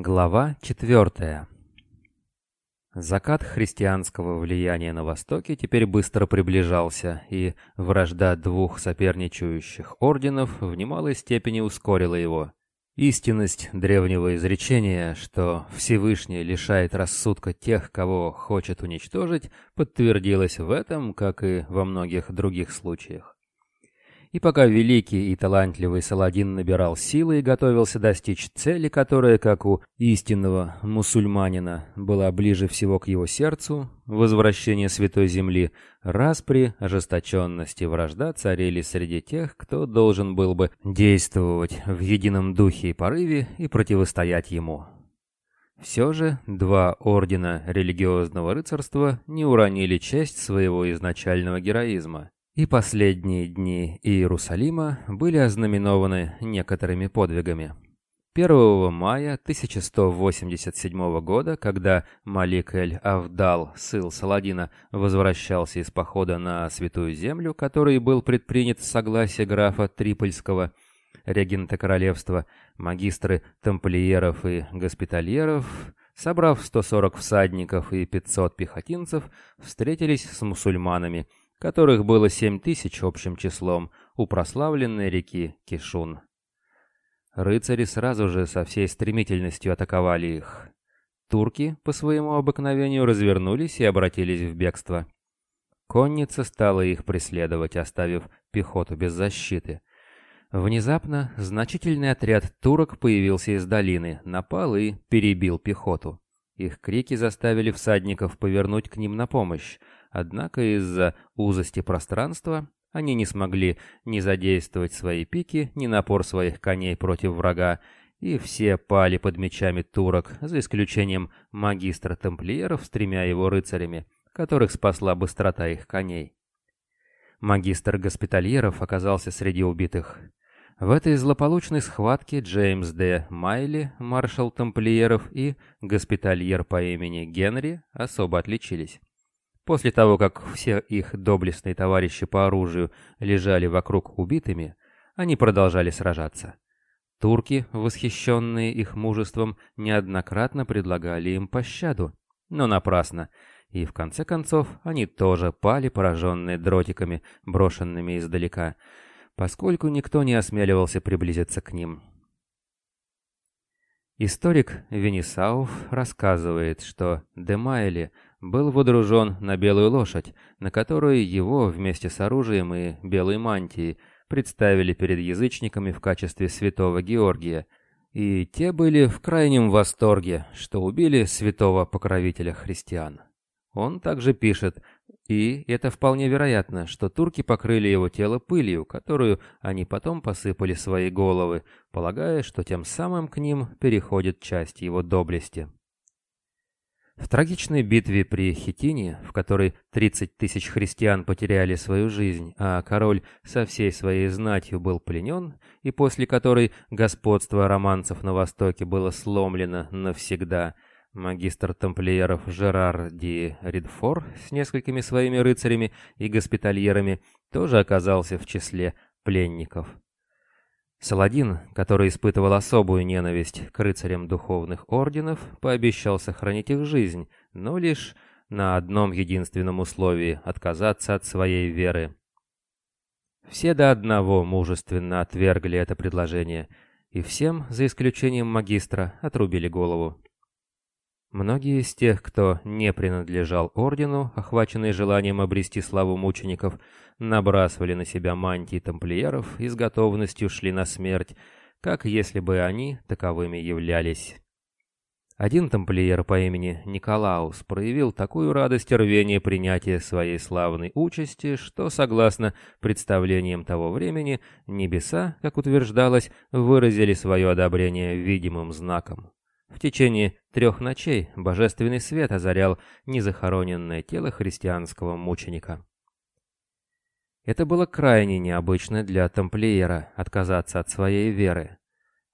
Глава 4. Закат христианского влияния на Востоке теперь быстро приближался, и вражда двух соперничающих орденов в немалой степени ускорила его. Истинность древнего изречения, что Всевышний лишает рассудка тех, кого хочет уничтожить, подтвердилась в этом, как и во многих других случаях. И пока великий и талантливый Саладин набирал силы и готовился достичь цели, которая, как у истинного мусульманина, была ближе всего к его сердцу, возвращение Святой Земли, распри, ожесточенность и вражда царили среди тех, кто должен был бы действовать в едином духе и порыве и противостоять ему. Все же два ордена религиозного рыцарства не уронили честь своего изначального героизма. И последние дни Иерусалима были ознаменованы некоторыми подвигами. 1 мая 1187 года, когда Малик эль-Авдал, сын Саладина, возвращался из похода на Святую Землю, который был предпринят с согласия графа Трипольского, регента королевства, магистры тамплиеров и госпитальеров, собрав 140 всадников и 500 пехотинцев, встретились с мусульманами – которых было семь тысяч общим числом, у прославленной реки Кишун. Рыцари сразу же со всей стремительностью атаковали их. Турки по своему обыкновению развернулись и обратились в бегство. Конница стала их преследовать, оставив пехоту без защиты. Внезапно значительный отряд турок появился из долины, напал и перебил пехоту. Их крики заставили всадников повернуть к ним на помощь, Однако из-за узости пространства они не смогли ни задействовать свои пики, ни напор своих коней против врага, и все пали под мечами турок, за исключением магистра тамплиеров с тремя его рыцарями, которых спасла быстрота их коней. Магистр госпитальеров оказался среди убитых. В этой злополучной схватке Джеймс Д. Майли, маршал тамплиеров и госпитальер по имени Генри особо отличились. После того, как все их доблестные товарищи по оружию лежали вокруг убитыми, они продолжали сражаться. Турки, восхищенные их мужеством, неоднократно предлагали им пощаду, но напрасно, и в конце концов они тоже пали, пораженные дротиками, брошенными издалека, поскольку никто не осмеливался приблизиться к ним. Историк Венесауф рассказывает, что Демайли – был водружен на белую лошадь, на которую его вместе с оружием и белой мантией представили перед язычниками в качестве святого Георгия, и те были в крайнем восторге, что убили святого покровителя христиан. Он также пишет, и это вполне вероятно, что турки покрыли его тело пылью, которую они потом посыпали свои головы, полагая, что тем самым к ним переходит часть его доблести. В трагичной битве при Хитине, в которой 30 тысяч христиан потеряли свою жизнь, а король со всей своей знатью был пленен, и после которой господство романцев на Востоке было сломлено навсегда, магистр тамплиеров Жерар Ди Ридфор с несколькими своими рыцарями и госпитальерами тоже оказался в числе пленников. Саладин, который испытывал особую ненависть к рыцарям духовных орденов, пообещал сохранить их жизнь, но лишь на одном единственном условии – отказаться от своей веры. Все до одного мужественно отвергли это предложение, и всем, за исключением магистра, отрубили голову. Многие из тех, кто не принадлежал ордену, охваченные желанием обрести славу мучеников, набрасывали на себя мантии тамплиеров и с готовностью шли на смерть, как если бы они таковыми являлись. Один тамплиер по имени Николаус проявил такую радость и рвение принятия своей славной участи, что, согласно представлениям того времени, небеса, как утверждалось, выразили свое одобрение видимым знаком. В течение трех ночей божественный свет озарял незахороненное тело христианского мученика. Это было крайне необычно для тамплиера отказаться от своей веры.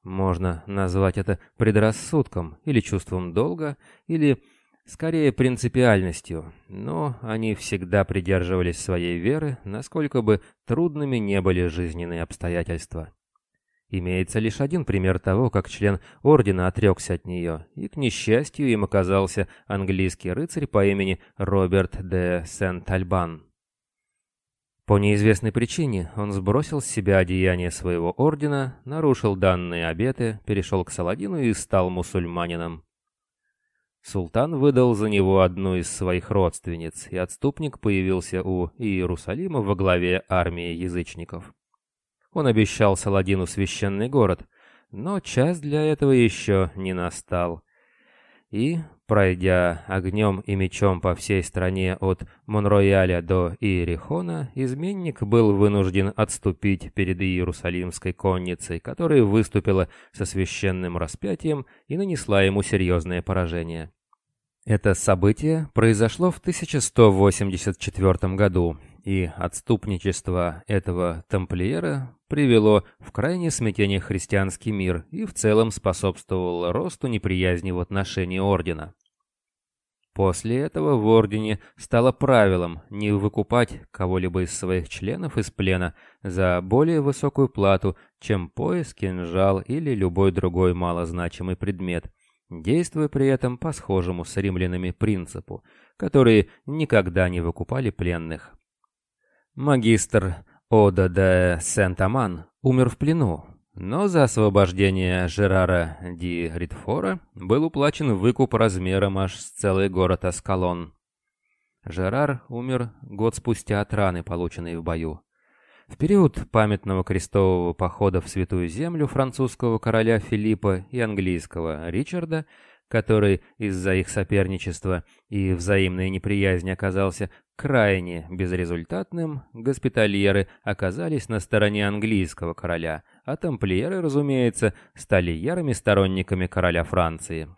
Можно назвать это предрассудком или чувством долга, или скорее принципиальностью, но они всегда придерживались своей веры, насколько бы трудными не были жизненные обстоятельства. Имеется лишь один пример того, как член ордена отрекся от нее, и, к несчастью, им оказался английский рыцарь по имени Роберт де Сент-Альбан. По неизвестной причине он сбросил с себя одеяние своего ордена, нарушил данные обеты, перешел к Саладину и стал мусульманином. Султан выдал за него одну из своих родственниц, и отступник появился у Иерусалима во главе армии язычников. Он обещал Саладину священный город, но час для этого еще не настал. И, пройдя огнем и мечом по всей стране от Монрояля до Иерихона, изменник был вынужден отступить перед Иерусалимской конницей, которая выступила со священным распятием и нанесла ему серьезное поражение. Это событие произошло в 1184 году, и отступничество этого тамплиера привело в крайнее смятение христианский мир и в целом способствовало росту неприязни в отношении ордена. После этого в ордене стало правилом не выкупать кого-либо из своих членов из плена за более высокую плату, чем пояс, кинжал или любой другой малозначимый предмет, действуя при этом по схожему с римлянами принципу, которые никогда не выкупали пленных. Магистр Ода де Сент-Аман умер в плену, но за освобождение Жерара Ди Ритфора был уплачен выкуп размером аж с целый город Аскалон. Жерар умер год спустя от раны, полученной в бою. В период памятного крестового похода в Святую Землю французского короля Филиппа и английского Ричарда который из-за их соперничества и взаимной неприязни оказался крайне безрезультатным, госпитальеры оказались на стороне английского короля, а тамплиеры, разумеется, стали ярыми сторонниками короля Франции.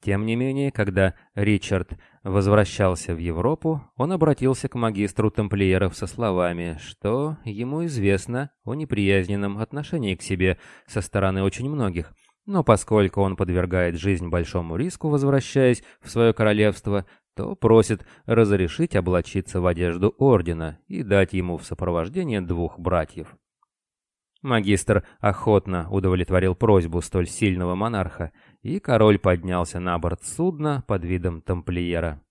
Тем не менее, когда Ричард возвращался в Европу, он обратился к магистру тамплиеров со словами, что ему известно о неприязненном отношении к себе со стороны очень многих – но поскольку он подвергает жизнь большому риску, возвращаясь в свое королевство, то просит разрешить облачиться в одежду ордена и дать ему в сопровождение двух братьев. Магистр охотно удовлетворил просьбу столь сильного монарха, и король поднялся на борт судна под видом тамплиера.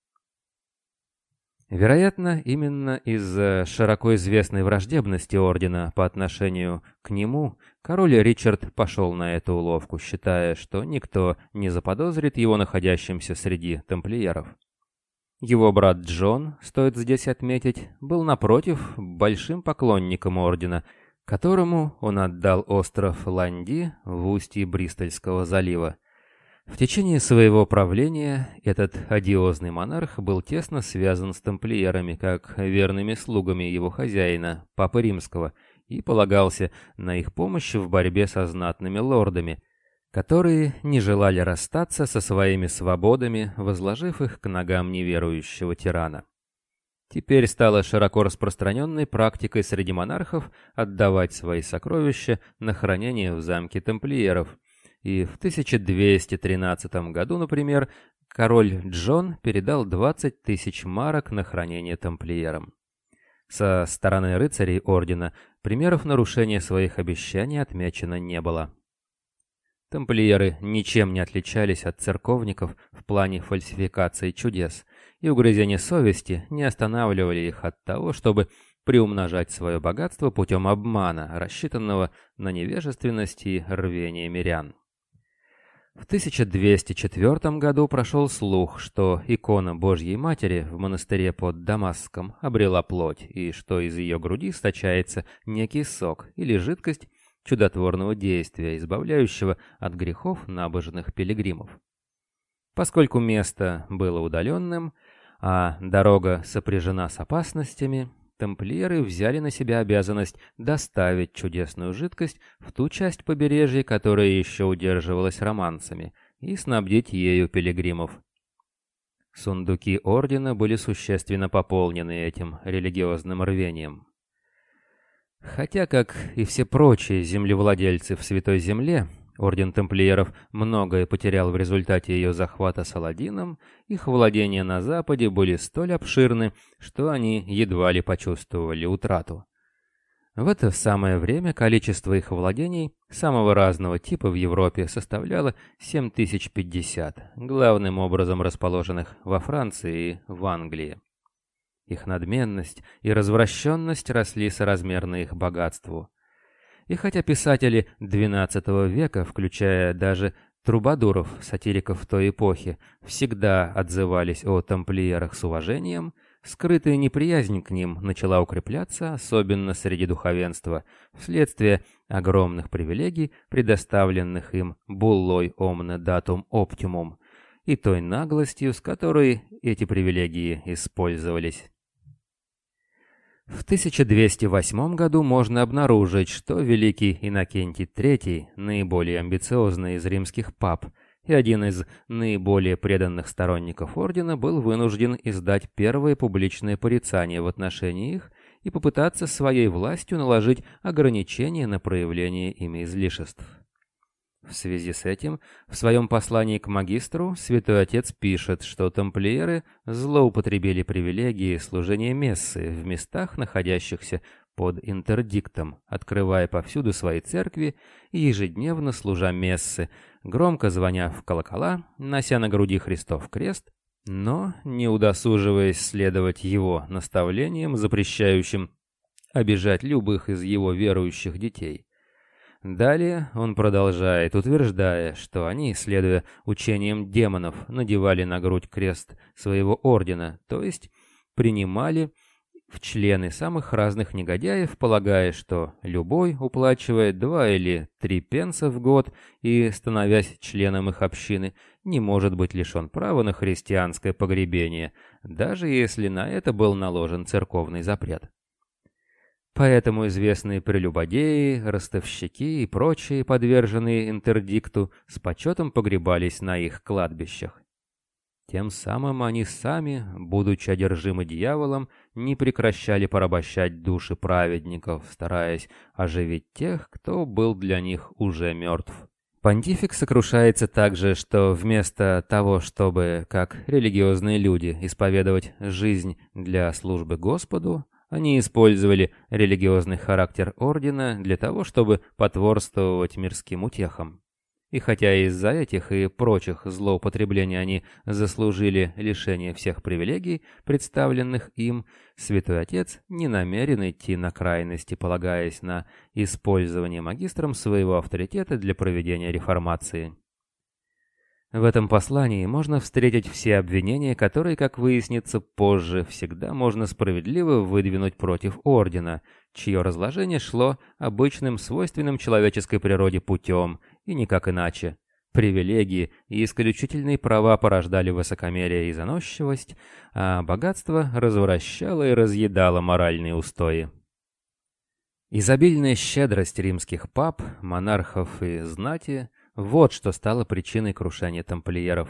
Вероятно, именно из-за широко известной враждебности ордена по отношению к нему король Ричард пошел на эту уловку, считая, что никто не заподозрит его находящимся среди тамплиеров. Его брат Джон, стоит здесь отметить, был напротив большим поклонником ордена, которому он отдал остров Ланди в устье Бристольского залива. В течение своего правления этот одиозный монарх был тесно связан с тамплиерами, как верными слугами его хозяина, Папы Римского, и полагался на их помощь в борьбе со знатными лордами, которые не желали расстаться со своими свободами, возложив их к ногам неверующего тирана. Теперь стало широко распространенной практикой среди монархов отдавать свои сокровища на хранение в замке тамплиеров – и в 1213 году, например, король Джон передал 20 тысяч марок на хранение тамплиерам. Со стороны рыцарей ордена примеров нарушения своих обещаний отмечено не было. Тамплиеры ничем не отличались от церковников в плане фальсификации чудес, и угрызения совести не останавливали их от того, чтобы приумножать свое богатство путем обмана, рассчитанного на невежественность и рвение мирян. В 1204 году прошел слух, что икона Божьей Матери в монастыре под Дамаском обрела плоть, и что из ее груди стачается некий сок или жидкость чудотворного действия, избавляющего от грехов набожных пилигримов. Поскольку место было удаленным, а дорога сопряжена с опасностями, тамплиеры взяли на себя обязанность доставить чудесную жидкость в ту часть побережья, которая еще удерживалась романцами, и снабдить ею пилигримов. Сундуки ордена были существенно пополнены этим религиозным рвением. Хотя, как и все прочие землевладельцы в Святой Земле, Орден Темплиеров многое потерял в результате ее захвата Саладином, их владения на Западе были столь обширны, что они едва ли почувствовали утрату. В это самое время количество их владений самого разного типа в Европе составляло 7050, главным образом расположенных во Франции и в Англии. Их надменность и развращенность росли соразмерно их богатству. И хотя писатели XII века, включая даже трубадуров, сатириков той эпохи, всегда отзывались о тамплиерах с уважением, скрытая неприязнь к ним начала укрепляться, особенно среди духовенства, вследствие огромных привилегий, предоставленных им буллой омне датум оптимум, и той наглостью, с которой эти привилегии использовались. В 1208 году можно обнаружить, что великий Иннокентий III, наиболее амбициозный из римских пап и один из наиболее преданных сторонников ордена, был вынужден издать первое публичное порицание в отношении их и попытаться своей властью наложить ограничения на проявление ими излишеств. В связи с этим, в своем послании к магистру, Святой Отец пишет, что тамплиеры злоупотребили привилегии служения мессы в местах, находящихся под интердиктом, открывая повсюду свои церкви и ежедневно служа мессы, громко звоня в колокола, нося на груди Христов крест, но не удосуживаясь следовать его наставлениям, запрещающим обижать любых из его верующих детей. Далее он продолжает, утверждая, что они, следуя учениям демонов, надевали на грудь крест своего ордена, то есть принимали в члены самых разных негодяев, полагая, что любой уплачивает два или три пенса в год и, становясь членом их общины, не может быть лишен права на христианское погребение, даже если на это был наложен церковный запрет. Поэтому известные прелюбодеи, ростовщики и прочие, подверженные интердикту, с почетом погребались на их кладбищах. Тем самым они сами, будучи одержимы дьяволом, не прекращали порабощать души праведников, стараясь оживить тех, кто был для них уже мертв. Понтифик сокрушается также, что вместо того, чтобы, как религиозные люди, исповедовать жизнь для службы Господу, они использовали религиозный характер ордена для того, чтобы потворствовать мирским утехам. И хотя из-за этих и прочих злоупотреблений они заслужили лишение всех привилегий, представленных им, Святой Отец не намерен идти на крайности, полагаясь на использование магистром своего авторитета для проведения реформации. В этом послании можно встретить все обвинения, которые, как выяснится позже, всегда можно справедливо выдвинуть против Ордена, чье разложение шло обычным, свойственным человеческой природе путем, и никак иначе. Привилегии и исключительные права порождали высокомерие и заносчивость, а богатство развращало и разъедало моральные устои. Изобильная щедрость римских пап, монархов и знати – вот что стало причиной крушения тамплиеров.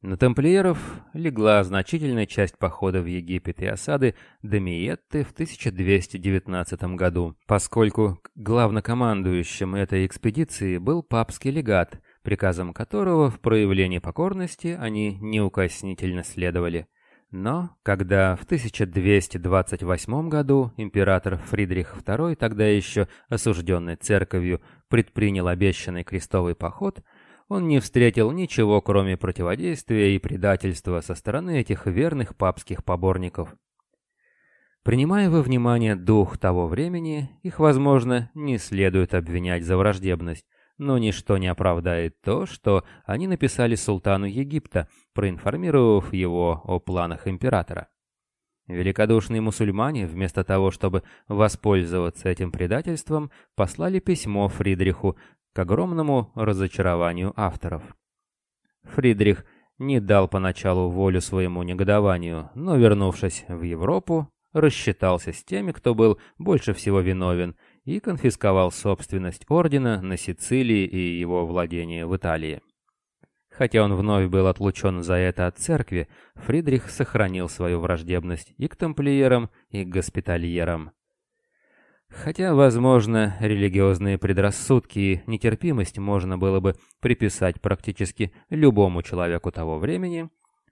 На тамплиеров легла значительная часть похода в Египет и осады Дамиетты в 1219 году, поскольку главнокомандующим этой экспедиции был папский легат, приказом которого в проявлении покорности они неукоснительно следовали. Но когда в 1228 году император Фридрих II, тогда еще осужденный церковью, предпринял обещанный крестовый поход, он не встретил ничего, кроме противодействия и предательства со стороны этих верных папских поборников. Принимая во внимание дух того времени, их, возможно, не следует обвинять за враждебность, но ничто не оправдает то, что они написали султану Египта, проинформировав его о планах императора. Великодушные мусульмане, вместо того, чтобы воспользоваться этим предательством, послали письмо Фридриху к огромному разочарованию авторов. Фридрих не дал поначалу волю своему негодованию, но, вернувшись в Европу, рассчитался с теми, кто был больше всего виновен, и конфисковал собственность ордена на Сицилии и его владения в Италии. Хотя он вновь был отлучен за это от церкви, Фридрих сохранил свою враждебность и к тамплиерам, и к госпитальерам. Хотя, возможно, религиозные предрассудки и нетерпимость можно было бы приписать практически любому человеку того времени,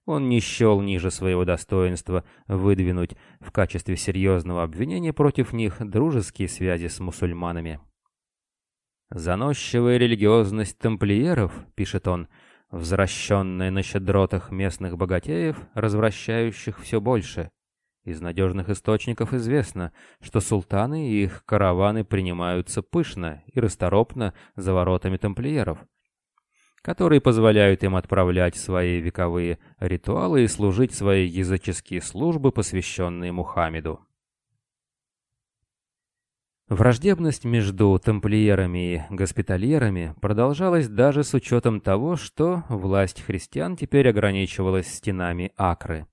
он не счел ниже своего достоинства выдвинуть в качестве серьезного обвинения против них дружеские связи с мусульманами. «Заносчивая религиозность тамплиеров», — пишет он, — «возвращенная на щедротах местных богатеев, развращающих все больше. Из надежных источников известно, что султаны и их караваны принимаются пышно и расторопно за воротами тамплиеров, которые позволяют им отправлять свои вековые ритуалы и служить свои языческие службы, посвященные Мухаммеду. Враждебность между тамплиерами и госпитальерами продолжалась даже с учетом того, что власть христиан теперь ограничивалась стенами Акры.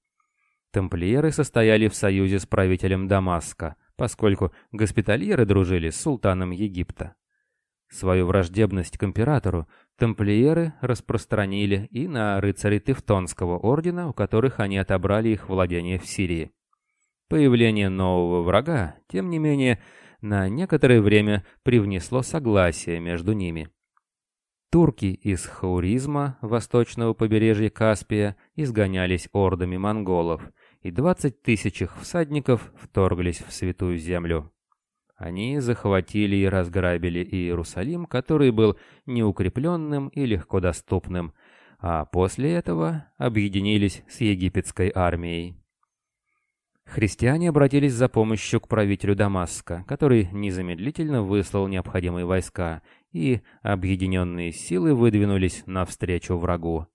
Тамплиеры состояли в союзе с правителем Дамаска, поскольку госпитальеры дружили с султаном Египта. Свою враждебность к императору тамплиеры распространили и на рыцарей Тевтонского ордена, у которых они отобрали их владения в Сирии. Появление нового врага, тем не менее, на некоторое время привнесло согласие между ними. Турки из хауризма, восточного побережья Каспия, изгонялись ордами монголов – и двадцать тысяч их всадников вторглись в святую землю. Они захватили и разграбили Иерусалим, который был неукрепленным и легко доступным, а после этого объединились с египетской армией. Христиане обратились за помощью к правителю Дамаска, который незамедлительно выслал необходимые войска, и объединенные силы выдвинулись навстречу врагу.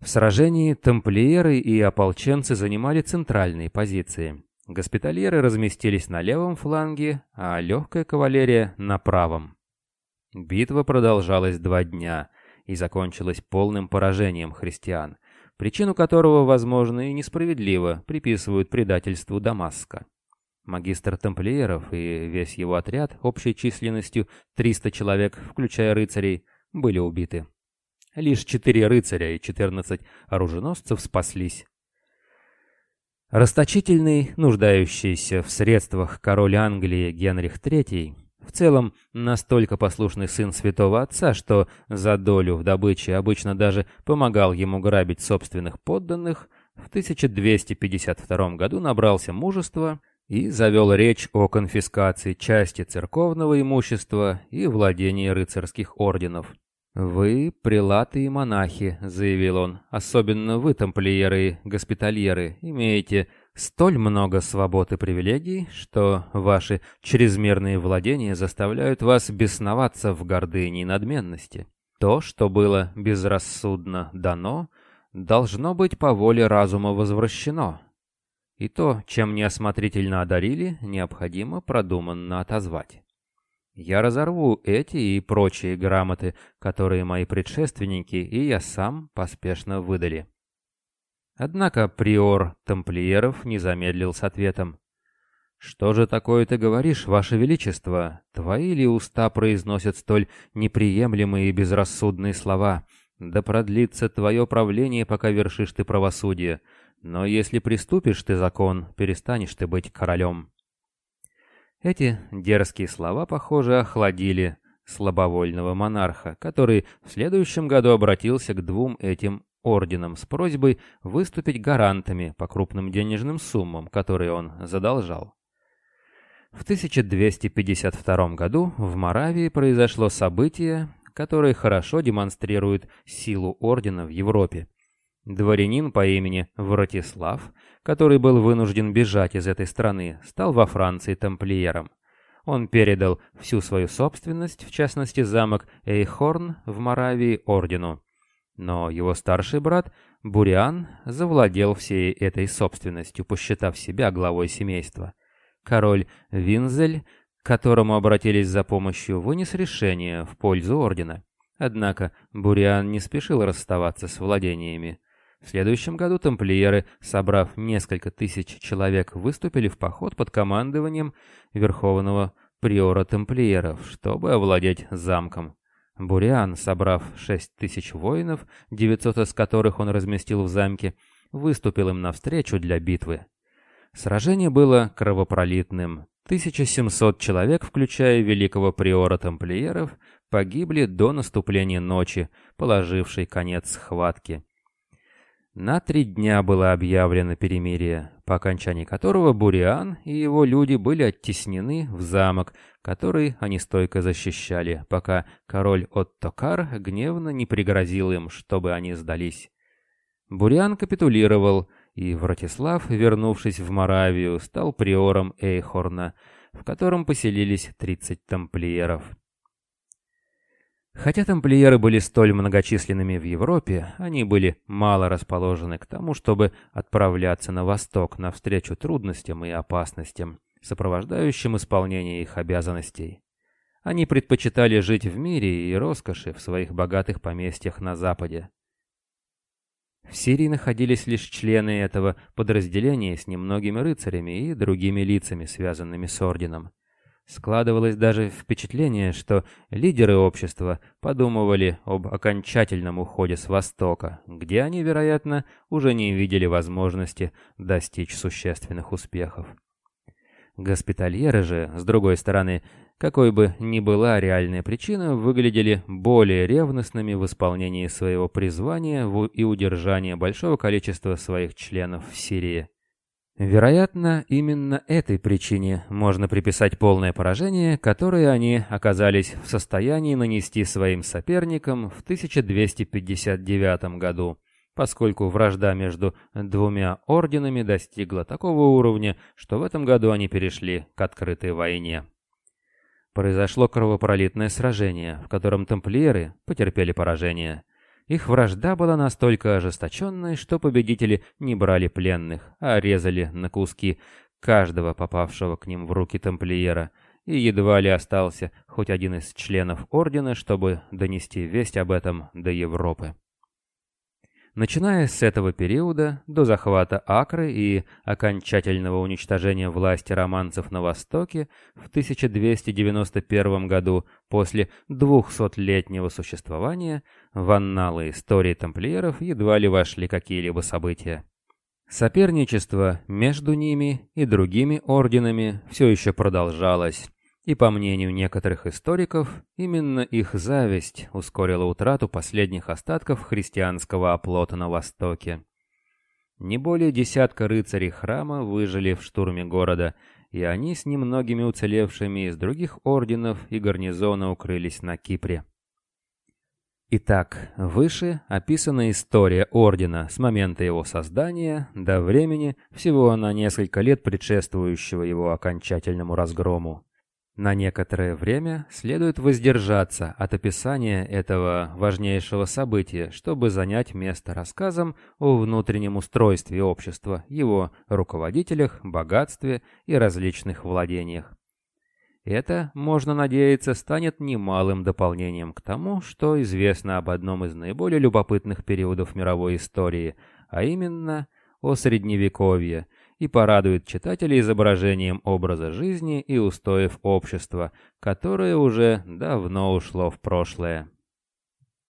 В сражении тамплиеры и ополченцы занимали центральные позиции. Госпитальеры разместились на левом фланге, а легкая кавалерия — на правом. Битва продолжалась два дня и закончилась полным поражением христиан, причину которого, возможно, и несправедливо приписывают предательству Дамаска. Магистр тамплиеров и весь его отряд, общей численностью 300 человек, включая рыцарей, были убиты. Лишь четыре рыцаря и четырнадцать оруженосцев спаслись. Расточительный, нуждающийся в средствах король Англии Генрих III, в целом настолько послушный сын святого отца, что за долю в добыче обычно даже помогал ему грабить собственных подданных, в 1252 году набрался мужества и завел речь о конфискации части церковного имущества и владении рыцарских орденов. «Вы, прилаты и монахи», — заявил он, — «особенно вы, тамплиеры и госпитальеры, имеете столь много свобод и привилегий, что ваши чрезмерные владения заставляют вас бесноваться в гордыне и надменности. То, что было безрассудно дано, должно быть по воле разума возвращено, и то, чем неосмотрительно одарили, необходимо продуманно отозвать». Я разорву эти и прочие грамоты, которые мои предшественники и я сам поспешно выдали. Однако приор тамплиеров не замедлил с ответом. «Что же такое ты говоришь, Ваше Величество? Твои ли уста произносят столь неприемлемые и безрассудные слова? Да продлится твое правление, пока вершишь ты правосудие. Но если приступишь ты закон, перестанешь ты быть королем». Эти дерзкие слова, похоже, охладили слабовольного монарха, который в следующем году обратился к двум этим орденам с просьбой выступить гарантами по крупным денежным суммам, которые он задолжал. В 1252 году в Моравии произошло событие, которое хорошо демонстрирует силу ордена в Европе. Дворянин по имени Вратислав, который был вынужден бежать из этой страны, стал во Франции тамплиером. Он передал всю свою собственность, в частности замок Эйхорн в Моравии, ордену. Но его старший брат Буриан завладел всей этой собственностью, посчитав себя главой семейства. Король Винзель, к которому обратились за помощью, вынес решение в пользу ордена. Однако Буриан не спешил расставаться с владениями. В следующем году тамплиеры, собрав несколько тысяч человек, выступили в поход под командованием верховного приора тамплиеров, чтобы овладеть замком. Буриан, собрав шесть тысяч воинов, 900 из которых он разместил в замке, выступил им навстречу для битвы. Сражение было кровопролитным. 1700 человек, включая великого приора тамплиеров, погибли до наступления ночи, положившей конец схватке. На три дня было объявлено перемирие, по окончании которого Буриан и его люди были оттеснены в замок, который они стойко защищали, пока король Оттокар гневно не пригрозил им, чтобы они сдались. Буриан капитулировал, и Вратислав, вернувшись в Моравию, стал приором Эйхорна, в котором поселились 30 тамплиеров. Хотя тамплиеры были столь многочисленными в Европе, они были мало расположены к тому, чтобы отправляться на восток навстречу трудностям и опасностям, сопровождающим исполнение их обязанностей. Они предпочитали жить в мире и роскоши в своих богатых поместьях на западе. В Сирии находились лишь члены этого подразделения с немногими рыцарями и другими лицами, связанными с орденом. Складывалось даже впечатление, что лидеры общества подумывали об окончательном уходе с Востока, где они, вероятно, уже не видели возможности достичь существенных успехов. Госпитальеры же, с другой стороны, какой бы ни была реальная причина, выглядели более ревностными в исполнении своего призвания и удержании большого количества своих членов в Сирии. Вероятно, именно этой причине можно приписать полное поражение, которое они оказались в состоянии нанести своим соперникам в 1259 году, поскольку вражда между двумя орденами достигла такого уровня, что в этом году они перешли к открытой войне. Произошло кровопролитное сражение, в котором тамплиеры потерпели поражение. Их вражда была настолько ожесточенной, что победители не брали пленных, а резали на куски каждого попавшего к ним в руки тамплиера, и едва ли остался хоть один из членов ордена, чтобы донести весть об этом до Европы. Начиная с этого периода, до захвата Акры и окончательного уничтожения власти романцев на Востоке в 1291 году, после двухсотлетнего существования, в анналы истории тамплиеров едва ли вошли какие-либо события. Соперничество между ними и другими орденами все еще продолжалось, и по мнению некоторых историков, именно их зависть ускорила утрату последних остатков христианского оплота на Востоке. Не более десятка рыцарей храма выжили в штурме города, и они с немногими уцелевшими из других орденов и гарнизона укрылись на Кипре. Итак, выше описана история Ордена с момента его создания до времени, всего на несколько лет предшествующего его окончательному разгрому. На некоторое время следует воздержаться от описания этого важнейшего события, чтобы занять место рассказом о внутреннем устройстве общества, его руководителях, богатстве и различных владениях. Это, можно надеяться, станет немалым дополнением к тому, что известно об одном из наиболее любопытных периодов мировой истории, а именно о Средневековье – и порадует читателя изображением образа жизни и устоев общества, которое уже давно ушло в прошлое.